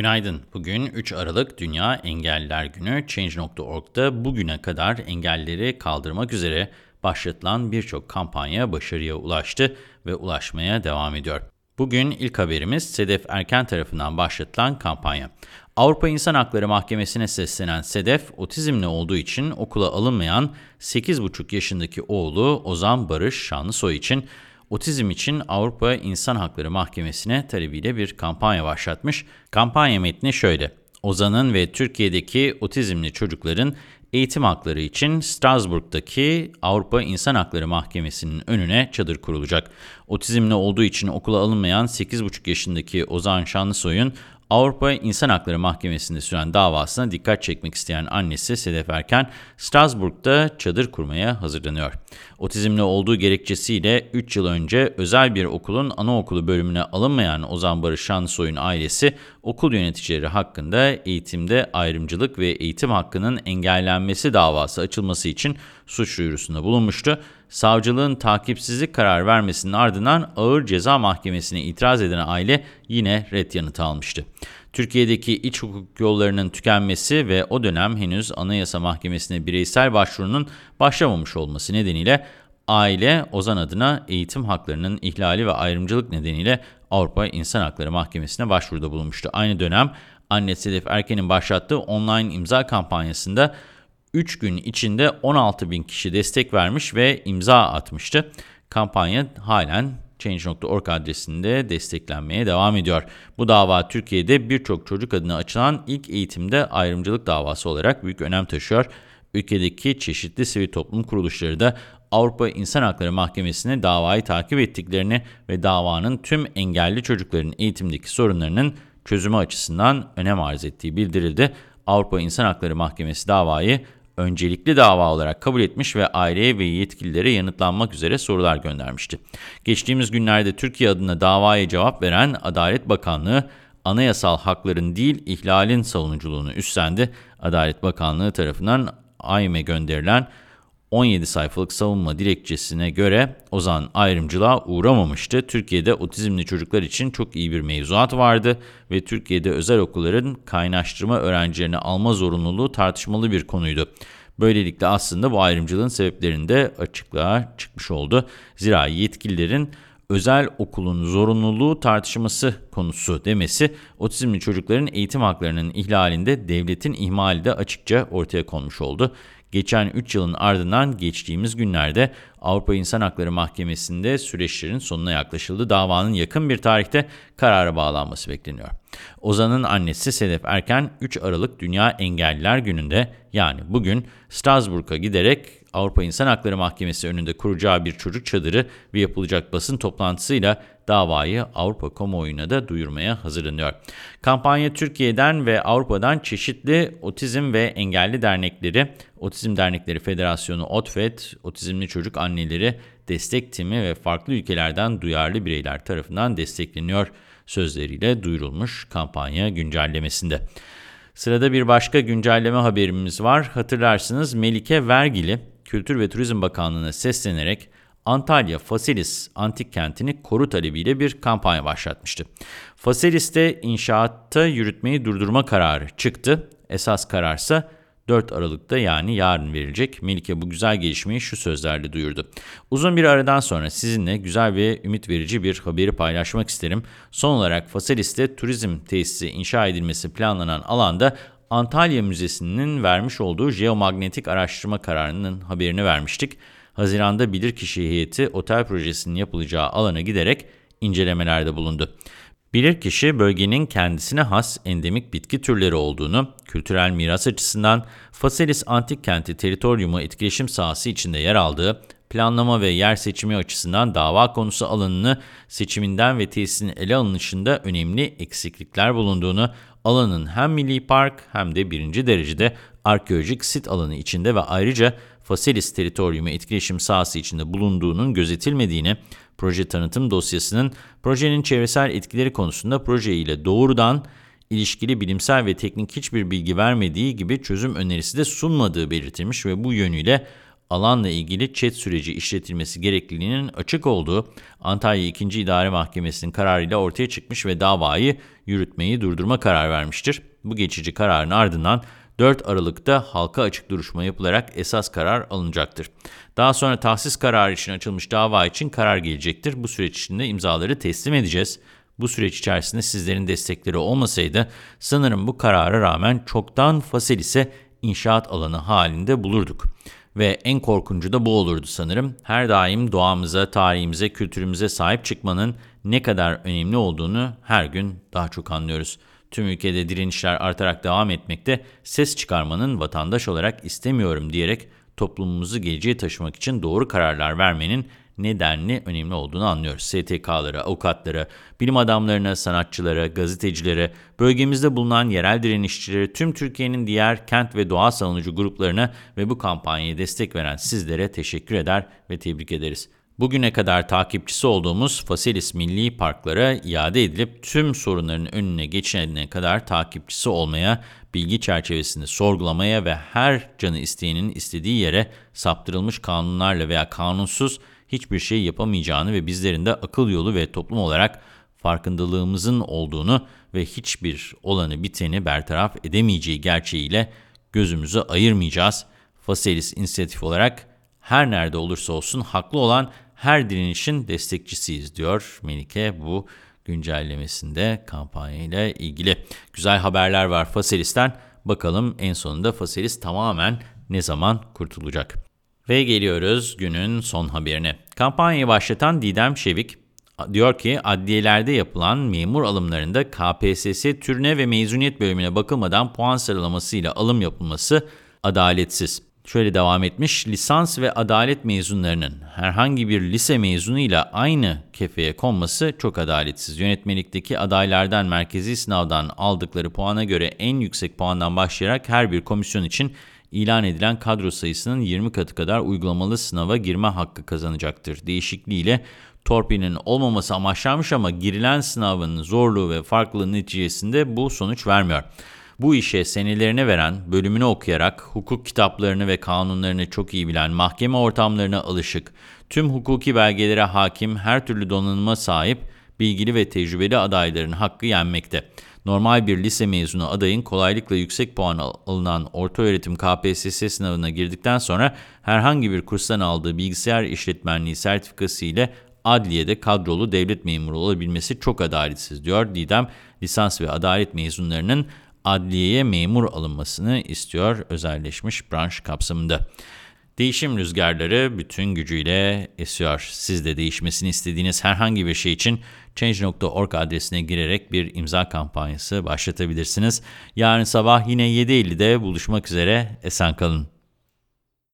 Günaydın. Bugün 3 Aralık Dünya Engelliler Günü. Change.org'da bugüne kadar engelleri kaldırmak üzere başlatılan birçok kampanya başarıya ulaştı ve ulaşmaya devam ediyor. Bugün ilk haberimiz Sedef Erken tarafından başlatılan kampanya. Avrupa İnsan Hakları Mahkemesi'ne seslenen Sedef, otizmli olduğu için okula alınmayan 8,5 yaşındaki oğlu Ozan Barış Şanlısoy için otizm için Avrupa İnsan Hakları Mahkemesi'ne talebiyle bir kampanya başlatmış. Kampanya metni şöyle. Ozan'ın ve Türkiye'deki otizmli çocukların eğitim hakları için Strasbourg'daki Avrupa İnsan Hakları Mahkemesi'nin önüne çadır kurulacak. Otizmli olduğu için okula alınmayan 8,5 yaşındaki Ozan Şanlısoy'un Avrupa İnsan Hakları Mahkemesi'nde süren davasına dikkat çekmek isteyen annesi Sedef Erken, Strasbourg'da çadır kurmaya hazırlanıyor. Otizmli olduğu gerekçesiyle 3 yıl önce özel bir okulun anaokulu bölümüne alınmayan Ozan Barış Şansoy'un ailesi, okul yöneticileri hakkında eğitimde ayrımcılık ve eğitim hakkının engellenmesi davası açılması için suç duyurusunda bulunmuştu. Savcılığın takipsizlik karar vermesinin ardından ağır ceza mahkemesine itiraz eden aile yine red yanıtı almıştı. Türkiye'deki iç hukuk yollarının tükenmesi ve o dönem henüz Anayasa Mahkemesi'ne bireysel başvurunun başlamamış olması nedeniyle aile Ozan adına eğitim haklarının ihlali ve ayrımcılık nedeniyle Avrupa İnsan Hakları Mahkemesi'ne başvuruda bulunmuştu. Aynı dönem anne Sedef Erken'in başlattığı online imza kampanyasında 3 gün içinde 16 bin kişi destek vermiş ve imza atmıştı. Kampanya halen Change.org adresinde desteklenmeye devam ediyor. Bu dava Türkiye'de birçok çocuk adına açılan ilk eğitimde ayrımcılık davası olarak büyük önem taşıyor. Ülkedeki çeşitli sivil toplum kuruluşları da Avrupa İnsan Hakları Mahkemesi'ne davayı takip ettiklerini ve davanın tüm engelli çocukların eğitimdeki sorunlarının çözümü açısından önem arz ettiği bildirildi. Avrupa İnsan Hakları Mahkemesi davayı öncelikli dava olarak kabul etmiş ve aileye ve yetkililere yanıtlanmak üzere sorular göndermişti. Geçtiğimiz günlerde Türkiye adına davaya cevap veren Adalet Bakanlığı, anayasal hakların değil ihlalin savunuculuğunu üstlendi. Adalet Bakanlığı tarafından AYM'e gönderilen 17 sayfalık savunma dilekçesine göre Ozan ayrımcılığa uğramamıştı. Türkiye'de otizmli çocuklar için çok iyi bir mevzuat vardı ve Türkiye'de özel okulların kaynaştırma öğrencilerini alma zorunluluğu tartışmalı bir konuydu. Böylelikle aslında bu ayrımcılığın sebeplerinde de açıklığa çıkmış oldu. Zira yetkililerin özel okulun zorunluluğu tartışması konusu demesi, otizmli çocukların eğitim haklarının ihlalinde devletin ihmali de açıkça ortaya konmuş oldu. Geçen 3 yılın ardından geçtiğimiz günlerde Avrupa İnsan Hakları Mahkemesi'nde süreçlerin sonuna yaklaşıldı. Davanın yakın bir tarihte karara bağlanması bekleniyor. Ozan'ın annesi Sedef Erken 3 Aralık Dünya Engelliler Günü'nde yani bugün Strasbourg'a giderek Avrupa İnsan Hakları Mahkemesi önünde kuracağı bir çocuk çadırı ve yapılacak basın toplantısıyla davayı Avrupa kamuoyuna da duyurmaya hazırlanıyor. Kampanya Türkiye'den ve Avrupa'dan çeşitli otizm ve engelli dernekleri, Otizm Dernekleri Federasyonu OTFED, Otizmli Çocuk Anneleri Destek Timi ve farklı ülkelerden duyarlı bireyler tarafından destekleniyor sözleriyle duyurulmuş kampanya güncellemesinde. Sırada bir başka güncelleme haberimiz var. Hatırlarsınız Melike Vergili Kültür ve Turizm Bakanlığı'na seslenerek Antalya Faselis Antik Kenti'ni koru talebiyle bir kampanya başlatmıştı. Faselis'te inşaatta yürütmeyi durdurma kararı çıktı. Esas kararsa 4 Aralık'ta yani yarın verilecek. Melike bu güzel gelişmeyi şu sözlerle duyurdu. Uzun bir aradan sonra sizinle güzel ve ümit verici bir haberi paylaşmak isterim. Son olarak Faselis'te turizm tesisi inşa edilmesi planlanan alanda Antalya Müzesi'nin vermiş olduğu jeomanyetik araştırma kararının haberini vermiştik. Haziranda bilirkişi heyeti otel projesinin yapılacağı alana giderek incelemelerde bulundu. Bilirkişi bölgenin kendisine has endemik bitki türleri olduğunu, kültürel miras açısından Faselis Antik Kenti teritoriumu etkileşim sahası içinde yer aldığı, planlama ve yer seçimi açısından dava konusu alanını seçiminden ve tesisin ele alınışında önemli eksiklikler bulunduğunu, alanın hem milli park hem de birinci derecede arkeolojik sit alanı içinde ve ayrıca Faselis teritoriumu etkileşim sahası içinde bulunduğunun gözetilmediğini, proje tanıtım dosyasının projenin çevresel etkileri konusunda proje ile doğrudan ilişkili bilimsel ve teknik hiçbir bilgi vermediği gibi çözüm önerisi de sunmadığı belirtilmiş ve bu yönüyle alanla ilgili çet süreci işletilmesi gerekliliğinin açık olduğu Antalya 2. İdare Mahkemesi'nin kararıyla ortaya çıkmış ve davayı yürütmeyi durdurma karar vermiştir. Bu geçici kararın ardından 4 Aralık'ta halka açık duruşma yapılarak esas karar alınacaktır. Daha sonra tahsis kararı için açılmış dava için karar gelecektir. Bu süreç içinde imzaları teslim edeceğiz. Bu süreç içerisinde sizlerin destekleri olmasaydı sanırım bu karara rağmen çoktan Faselis'e inşaat alanı halinde bulurduk. Ve en korkuncu da bu olurdu sanırım. Her daim doğamıza, tarihimize, kültürümüze sahip çıkmanın ne kadar önemli olduğunu her gün daha çok anlıyoruz. Tüm ülkede direnişler artarak devam etmekte, ses çıkarmanın vatandaş olarak istemiyorum diyerek toplumumuzu geleceğe taşımak için doğru kararlar vermenin nedenli önemli olduğunu anlıyoruz. STK'lara, avukatlara, bilim adamlarına, sanatçılara, gazetecilere, bölgemizde bulunan yerel direnişçilere, tüm Türkiye'nin diğer kent ve doğa savunucu gruplarına ve bu kampanyaya destek veren sizlere teşekkür eder ve tebrik ederiz. Bugüne kadar takipçisi olduğumuz Faselis Milli Parklara iade edilip tüm sorunların önüne geçene kadar takipçisi olmaya, bilgi çerçevesinde sorgulamaya ve her canı isteyenin istediği yere saptırılmış kanunlarla veya kanunsuz hiçbir şey yapamayacağını ve bizlerin de akıl yolu ve toplum olarak farkındalığımızın olduğunu ve hiçbir olanı biteni bertaraf edemeyeceği gerçeğiyle gözümüzü ayırmayacağız. Faselis inisiyatif olarak her nerede olursa olsun haklı olan her direnişin destekçisiyiz diyor Melike bu güncellemesinde kampanyayla ilgili. Güzel haberler var Faselis'ten. Bakalım en sonunda Faselis tamamen ne zaman kurtulacak? Ve geliyoruz günün son haberine. Kampanyayı başlatan Didem Şevik diyor ki adliyelerde yapılan memur alımlarında KPSS türüne ve mezuniyet bölümüne bakılmadan puan sıralamasıyla alım yapılması adaletsiz. Şöyle devam etmiş, lisans ve adalet mezunlarının herhangi bir lise mezunuyla aynı kefeye konması çok adaletsiz. Yönetmelikteki adaylardan merkezi sınavdan aldıkları puana göre en yüksek puandan başlayarak her bir komisyon için ilan edilen kadro sayısının 20 katı kadar uygulamalı sınava girme hakkı kazanacaktır. Değişikliğiyle torpilin olmaması amaçlanmış ama girilen sınavın zorluğu ve farklılığı neticesinde bu sonuç vermiyor. Bu işe senelerine veren, bölümünü okuyarak, hukuk kitaplarını ve kanunlarını çok iyi bilen, mahkeme ortamlarına alışık, tüm hukuki belgelere hakim, her türlü donanıma sahip, bilgili ve tecrübeli adayların hakkı yenmekte. Normal bir lise mezunu adayın kolaylıkla yüksek puan alınan orta öğretim KPSS sınavına girdikten sonra herhangi bir kurstan aldığı bilgisayar işletmenliği sertifikası ile adliyede kadrolu devlet memuru olabilmesi çok adaletsiz diyor Didem. Lisans ve adalet mezunlarının adliyeye memur alınmasını istiyor özelleşmiş branş kapsamında. Değişim rüzgarları bütün gücüyle esiyor. Siz de değişmesini istediğiniz herhangi bir şey için Change.org adresine girerek bir imza kampanyası başlatabilirsiniz. Yarın sabah yine 7.50'de buluşmak üzere. Esen kalın.